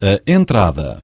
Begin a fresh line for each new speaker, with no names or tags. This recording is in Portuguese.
a entrada.